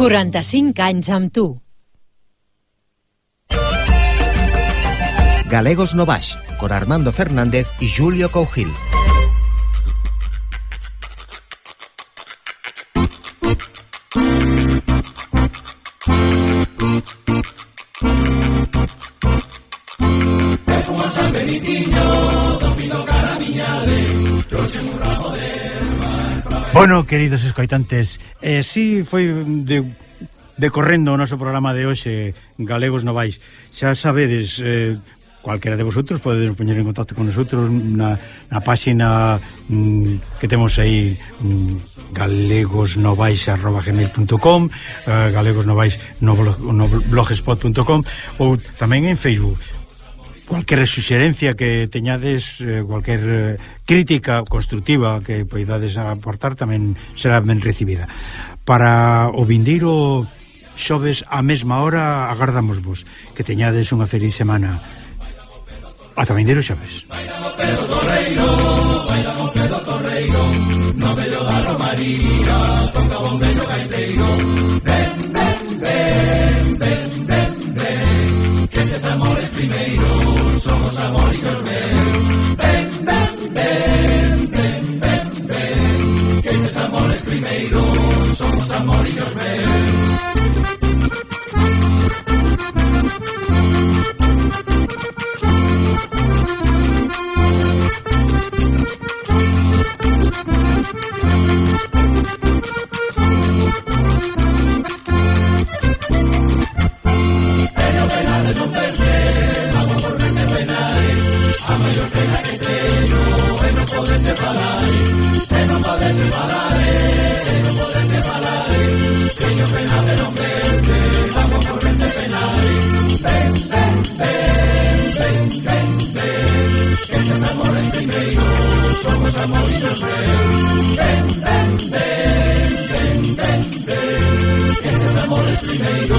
45 anys amb tu. Galegos Novax, con Armando Fernández y Julio Cougil. Bueno, queridos escoitantes, eh, si sí, foi de decorrendo o noso programa de hoxe Galegos Novais. Xa sabedes, eh, cualquera de vosotros podedes poñer en contacto con nosotros na, na páxina mm, que temos aí mm, galegosnovais.gmail.com eh, galegosnovais no, blog, no blogspot.com ou tamén en Facebook cualquier suxerencia que teñades, eh, cualquier eh, crítica constructiva que poidades aportar tamén será ben recibida. Para o vindeiro xoves a mesma hora agardamos vos que teñades unha feliz semana. Ata vindeiro xoves. Baila. Ven, ven, ven, ven, que tes amores primeiro son os amoriños, ven. A mayor pena que te parlare, e non potete parlare, e non potete parlare, que yo penate non verte, vamos por vente penal. Ven, ven, ven, ven, ven, ven, que este es amor en primero, somos amor y nos ven. Ven, ven, ven, ven, ven, ven, que este es amor en primero,